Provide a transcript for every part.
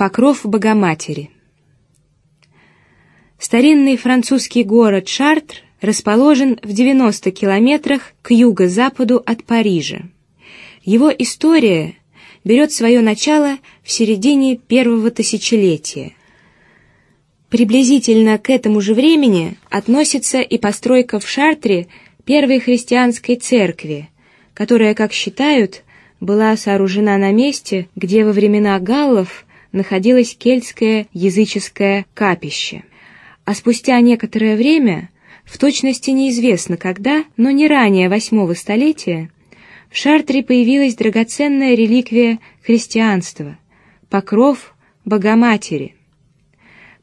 Покров Богоматери. Старинный французский город Шартр расположен в 90 километрах к юго-западу от Парижа. Его история берет свое начало в середине первого тысячелетия. Приблизительно к этому же времени относится и постройка в Шартре первой христианской церкви, которая, как считают, была сооружена на месте, где во времена галлов находилось кельтское языческое капище. А спустя некоторое время, в точности неизвестно когда, но не ранее восьмого столетия, в Шартре появилась драгоценная реликвия христианства — покров Богоматери.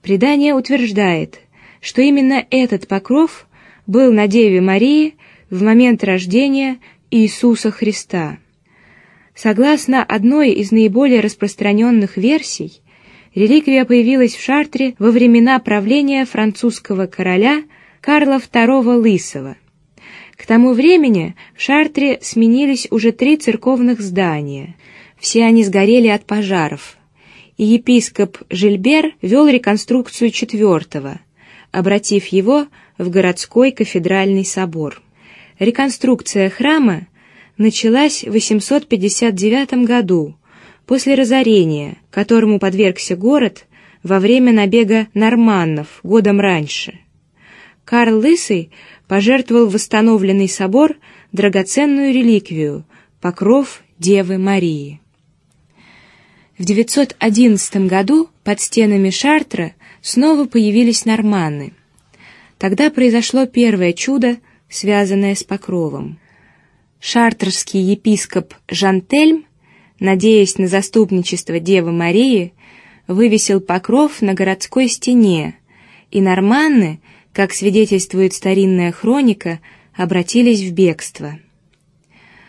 Предание утверждает, что именно этот покров был на Деве Марии в момент рождения Иисуса Христа. Согласно одной из наиболее распространенных версий, реликвия появилась в Шартре во времена правления французского короля Карла II Лысого. К тому времени в Шартре сменились уже три церковных здания. Все они сгорели от пожаров и епископ Жильбер вел реконструкцию четвертого, обратив его в городской кафедральный собор. Реконструкция храма началась в 859 году после разорения, которому подвергся город во время набега норманнов годом раньше. Карл Лысый пожертвовал восстановленный собор драгоценную реликвию покров Девы Марии. В 911 году под стенами Шартра снова появились норманны. Тогда произошло первое чудо, связанное с покровом. Шартрский епископ Жантельм, надеясь на заступничество Девы Марии, вывесил покров на городской стене, и норманны, как свидетельствует старинная хроника, обратились в бегство.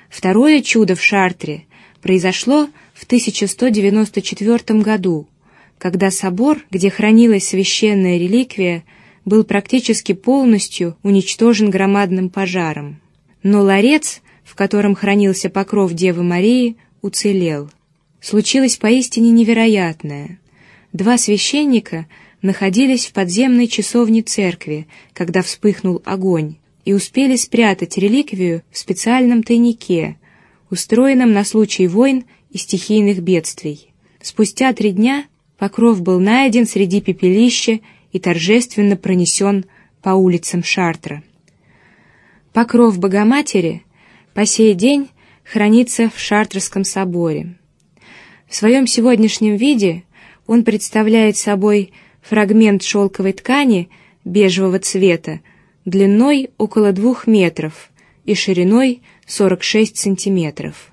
Второе чудо в Шартре произошло в 1194 году, когда собор, где хранилась священная реликвия, был практически полностью уничтожен громадным пожаром. Но ларец, в котором хранился покров Девы Марии, уцелел. Случилось поистине невероятное. Два священника находились в подземной часовне церкви, когда вспыхнул огонь, и успели спрятать реликвию в специальном тайнике, устроенном на случай войн и стихийных бедствий. Спустя три дня покров был найден среди пепелища и торжественно пронесен по улицам Шартра. Покров Богоматери по сей день хранится в Шартрском соборе. В своем сегодняшнем виде он представляет собой фрагмент шелковой ткани бежевого цвета длиной около двух метров и шириной 46 сантиметров.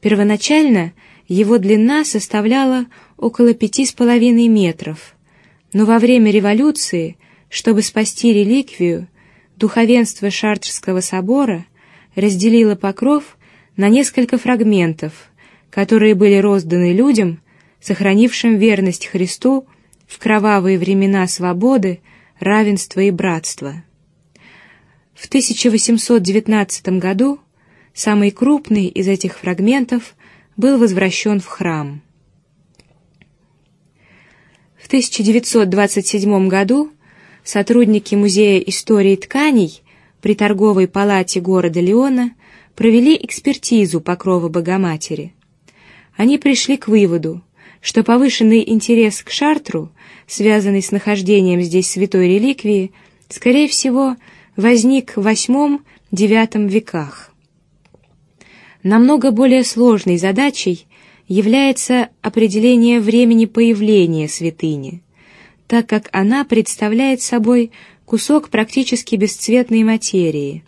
Первоначально его длина составляла около пяти с половиной метров, но во время революции, чтобы спасти реликвию, духовенство Шартрского собора разделило покров на несколько фрагментов, которые были розданы людям, сохранившим верность Христу в кровавые времена свободы, равенства и братства. В 1819 году Самый крупный из этих фрагментов был возвращен в храм. В 1927 году сотрудники Музея истории тканей при торговой палате города Лиона провели экспертизу покрова Богоматери. Они пришли к выводу, что повышенный интерес к Шартру, связанный с нахождением здесь святой реликвии, скорее всего, возник в восьмом-девятом веках. Намного более сложной задачей является определение времени появления святыни, так как она представляет собой кусок практически бесцветной материи,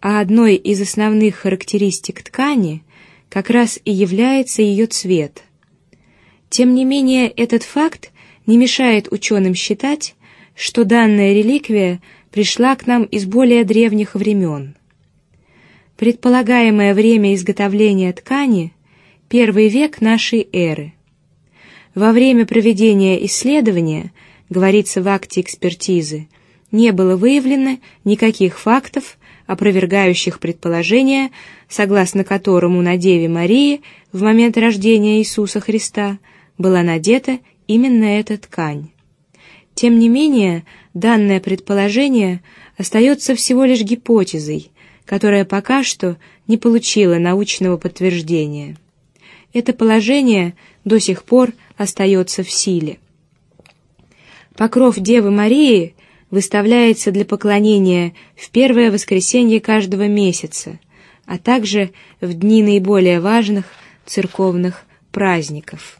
а одной из основных характеристик ткани как раз и является ее цвет. Тем не менее, этот факт не мешает ученым считать, что данная реликвия пришла к нам из более древних времен. Предполагаемое время изготовления ткани – первый век нашей эры. Во время проведения исследования, говорится в акте экспертизы, не было выявлено никаких фактов, опровергающих предположение, согласно которому на Деве Марии в момент рождения Иисуса Христа была надета именно эта ткань. Тем не менее, данное предположение остается всего лишь гипотезой, которая пока что не получила научного подтверждения. Это положение до сих пор остается в силе. Покров Девы Марии выставляется для поклонения в первое воскресенье каждого месяца, а также в дни наиболее важных церковных праздников.